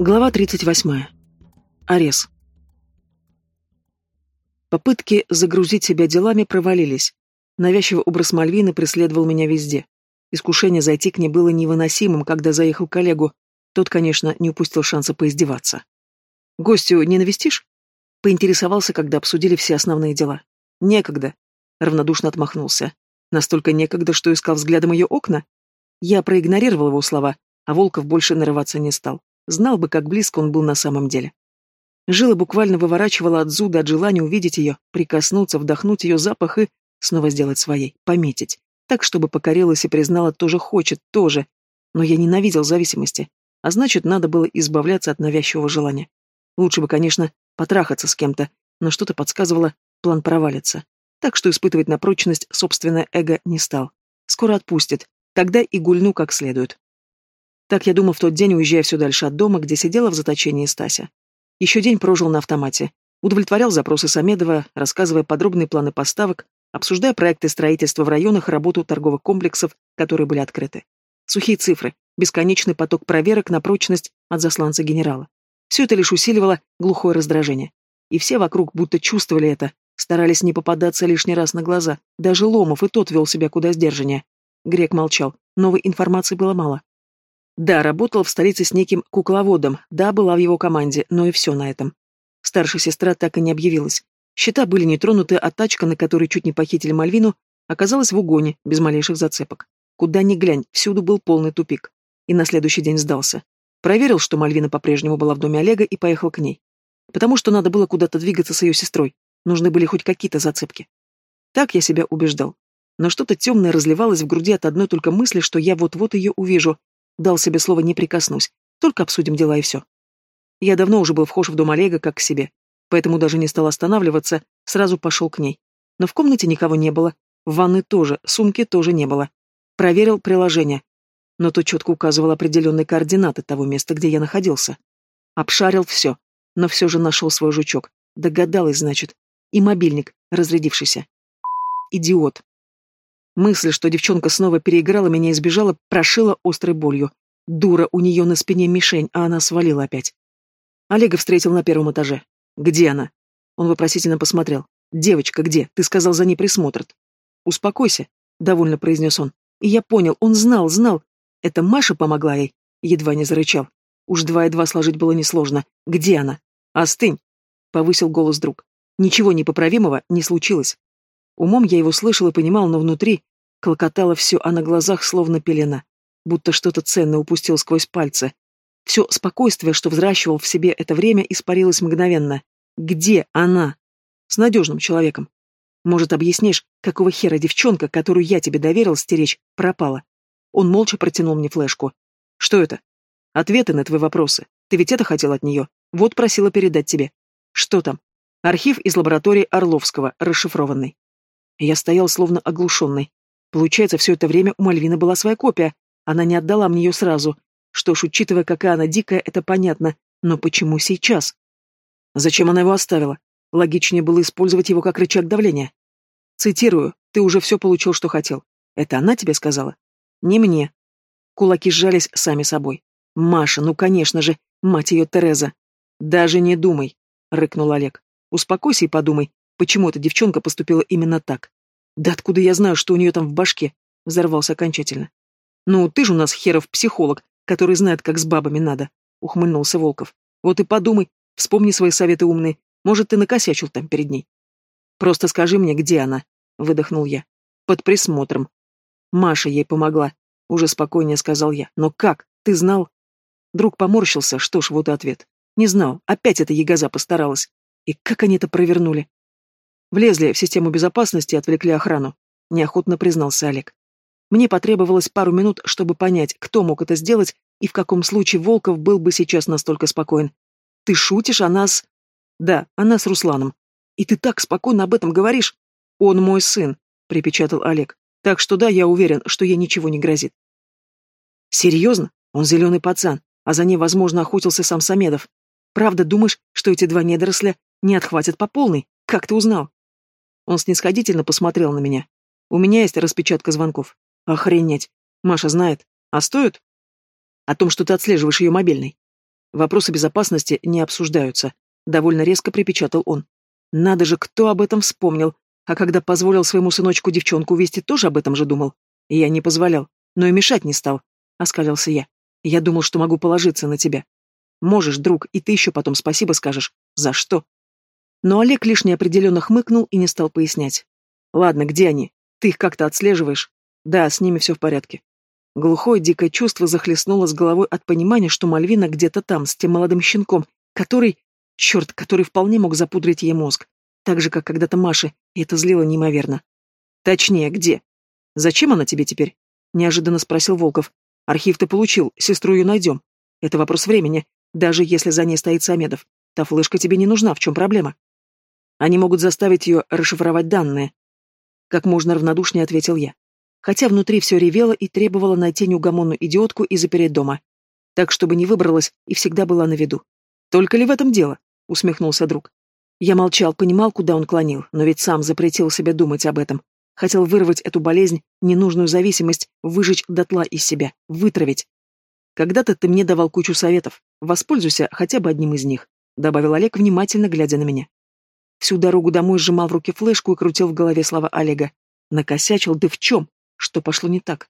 Глава 38. Арес. Попытки загрузить себя делами провалились. Навязчивый образ Мальвины преследовал меня везде. Искушение зайти к ней было невыносимым, когда заехал коллегу. Тот, конечно, не упустил шанса поиздеваться. «Гостю не навестишь?» Поинтересовался, когда обсудили все основные дела. «Некогда», — равнодушно отмахнулся. Настолько некогда, что искал взглядом ее окна? Я проигнорировал его слова, а Волков больше нарываться не стал. Знал бы, как близко он был на самом деле. Жила буквально выворачивала от зуда, от желания увидеть ее, прикоснуться, вдохнуть ее запах и снова сделать своей, пометить. Так, чтобы покорилась и признала, тоже хочет, тоже. Но я ненавидел зависимости. А значит, надо было избавляться от навязчивого желания. Лучше бы, конечно, потрахаться с кем-то, но что-то подсказывало, план провалится. Так что испытывать на прочность собственное эго не стал. Скоро отпустит, тогда и гульну как следует. Так я думал в тот день, уезжая все дальше от дома, где сидела в заточении Стася. Еще день прожил на автомате. Удовлетворял запросы Самедова, рассказывая подробные планы поставок, обсуждая проекты строительства в районах работу торговых комплексов, которые были открыты. Сухие цифры, бесконечный поток проверок на прочность от засланца генерала. Все это лишь усиливало глухое раздражение. И все вокруг будто чувствовали это, старались не попадаться лишний раз на глаза. Даже Ломов и тот вел себя куда сдержаннее. Грек молчал. Новой информации было мало. Да, работал в столице с неким кукловодом, да, была в его команде, но и все на этом. Старшая сестра так и не объявилась. Счета были не тронуты, а тачка, на которой чуть не похитили Мальвину, оказалась в угоне, без малейших зацепок. Куда ни глянь, всюду был полный тупик. И на следующий день сдался. Проверил, что Мальвина по-прежнему была в доме Олега и поехал к ней. Потому что надо было куда-то двигаться с ее сестрой. Нужны были хоть какие-то зацепки. Так я себя убеждал. Но что-то темное разливалось в груди от одной только мысли, что я вот-вот ее увижу, Дал себе слово «не прикоснусь», только обсудим дела и все. Я давно уже был вхож в дом Олега как к себе, поэтому даже не стал останавливаться, сразу пошел к ней. Но в комнате никого не было, в ванной тоже, сумки тоже не было. Проверил приложение, но то четко указывало определенные координаты того места, где я находился. Обшарил все, но все же нашел свой жучок. Догадалась, значит. И мобильник, разрядившийся. Идиот. Мысль, что девчонка снова переиграла меня и сбежала, прошила острой болью. Дура, у нее на спине мишень, а она свалила опять. Олега встретил на первом этаже. «Где она?» Он вопросительно посмотрел. «Девочка, где? Ты сказал, за ней присмотрят». «Успокойся», — довольно произнес он. И я понял, он знал, знал. Это Маша помогла ей. Едва не зарычал. Уж два и два сложить было несложно. «Где она?» «Остынь», — повысил голос друг. «Ничего непоправимого не случилось». Умом я его слышал и понимал, но внутри Клокотало все, а на глазах словно пелена, будто что-то ценное упустил сквозь пальцы. Все спокойствие, что взращивал в себе это время, испарилось мгновенно. Где она? С надежным человеком. Может, объяснишь, какого хера девчонка, которую я тебе доверил стеречь, пропала? Он молча протянул мне флешку. Что это? Ответы на твои вопросы. Ты ведь это хотел от нее. Вот просила передать тебе. Что там? Архив из лаборатории Орловского, расшифрованный. Я стоял словно оглушенный. Получается, все это время у Мальвины была своя копия. Она не отдала мне ее сразу. Что ж, учитывая, какая она дикая, это понятно. Но почему сейчас? Зачем она его оставила? Логичнее было использовать его как рычаг давления. Цитирую, ты уже все получил, что хотел. Это она тебе сказала? Не мне. Кулаки сжались сами собой. Маша, ну конечно же, мать ее Тереза. Даже не думай, рыкнул Олег. Успокойся и подумай, почему эта девчонка поступила именно так. Да откуда я знаю, что у нее там в башке? Взорвался окончательно. Ну, ты же у нас херов психолог, который знает, как с бабами надо, ухмыльнулся Волков. Вот и подумай, вспомни свои советы умные. Может, ты накосячил там перед ней. Просто скажи мне, где она, выдохнул я. Под присмотром. Маша ей помогла, уже спокойнее сказал я. Но как? Ты знал? Друг поморщился, что ж, вот и ответ. Не знал, опять эта ягоза постаралась. И как они это провернули? Влезли в систему безопасности и отвлекли охрану, неохотно признался Олег. Мне потребовалось пару минут, чтобы понять, кто мог это сделать и в каком случае Волков был бы сейчас настолько спокоен. Ты шутишь о нас? Да, она с Русланом. И ты так спокойно об этом говоришь? Он мой сын, припечатал Олег. Так что да, я уверен, что ей ничего не грозит. Серьезно? Он зеленый пацан, а за ней, возможно, охотился сам Самедов. Правда, думаешь, что эти два недоросля не отхватят по полной? Как ты узнал? Он снисходительно посмотрел на меня. У меня есть распечатка звонков. Охренеть. Маша знает. А стоит? О том, что ты отслеживаешь ее мобильный. Вопросы безопасности не обсуждаются. Довольно резко припечатал он. Надо же, кто об этом вспомнил. А когда позволил своему сыночку девчонку увезти, тоже об этом же думал. Я не позволял, но и мешать не стал. Оскалился я. Я думал, что могу положиться на тебя. Можешь, друг, и ты еще потом спасибо скажешь. За что? Но Олег лишь неопределенно хмыкнул и не стал пояснять. Ладно, где они? Ты их как-то отслеживаешь? Да, с ними все в порядке. Глухое дикое чувство захлестнуло с головой от понимания, что Мальвина где-то там, с тем молодым щенком, который... Черт, который вполне мог запудрить ей мозг. Так же, как когда-то Маше, и это злило неимоверно. Точнее, где? Зачем она тебе теперь? Неожиданно спросил Волков. Архив ты получил, сестру ее найдем. Это вопрос времени, даже если за ней стоит Самедов. Та флешка тебе не нужна, в чем проблема? Они могут заставить ее расшифровать данные. Как можно равнодушнее ответил я хотя внутри все ревело и требовало найти неугомонную идиотку и запереть дома. Так, чтобы не выбралась и всегда была на виду. «Только ли в этом дело?» — усмехнулся друг. Я молчал, понимал, куда он клонил, но ведь сам запретил себе думать об этом. Хотел вырвать эту болезнь, ненужную зависимость, выжечь дотла из себя, вытравить. «Когда-то ты мне давал кучу советов. Воспользуйся хотя бы одним из них», — добавил Олег, внимательно глядя на меня. Всю дорогу домой сжимал в руке флешку и крутил в голове слова Олега. Накосячил, да в чем? Что пошло не так?